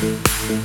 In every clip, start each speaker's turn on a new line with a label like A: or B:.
A: Música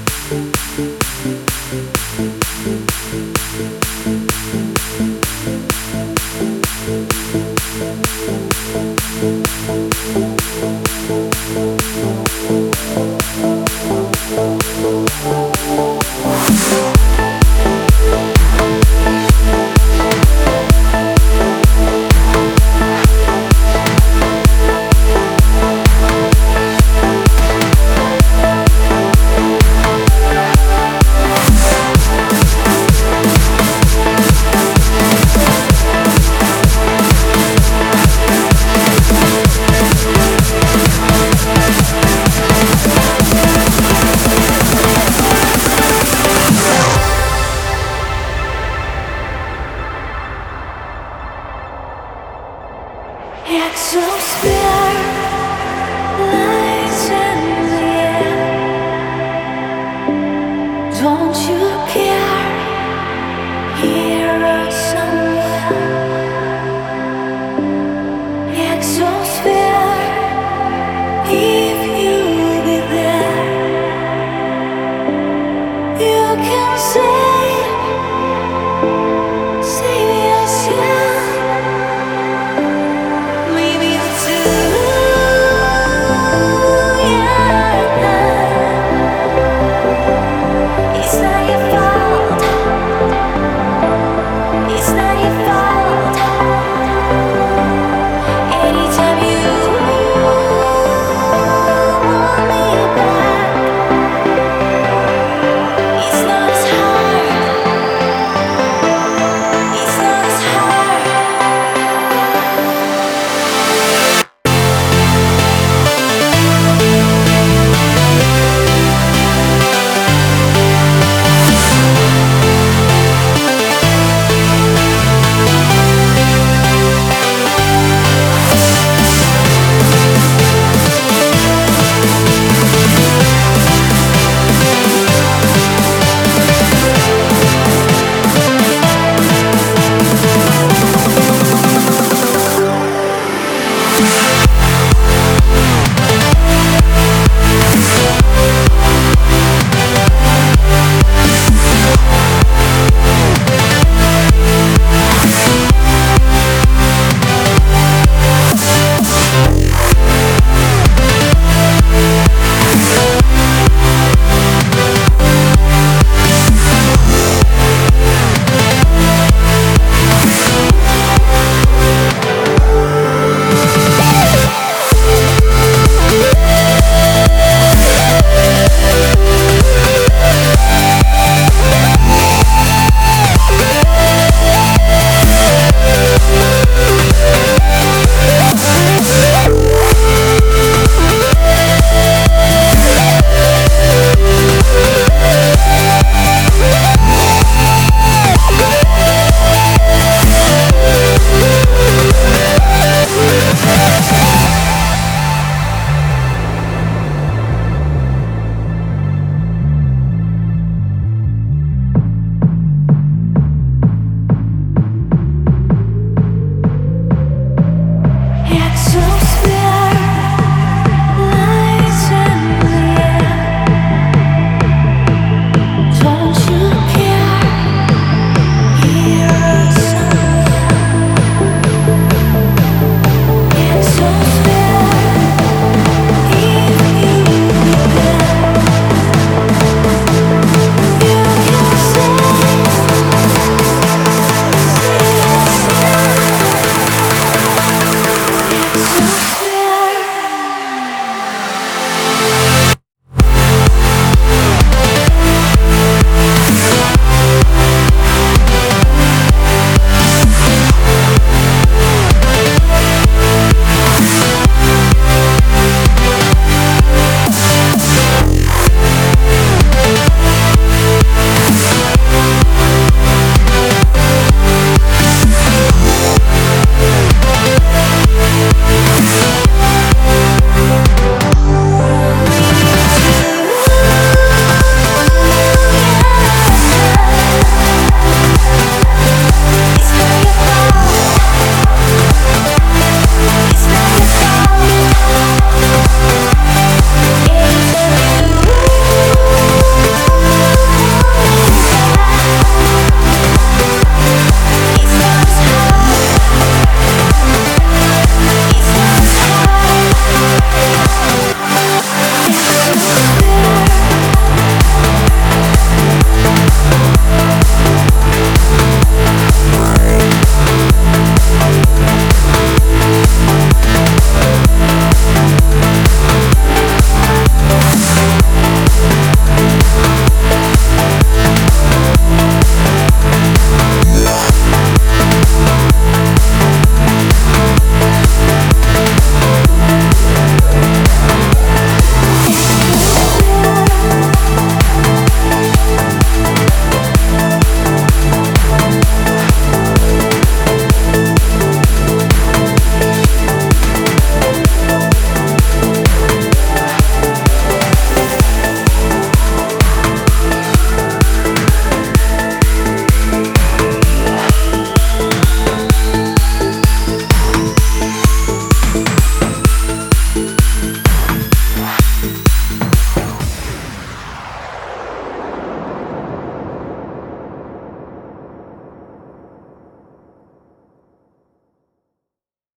A: Don't you care?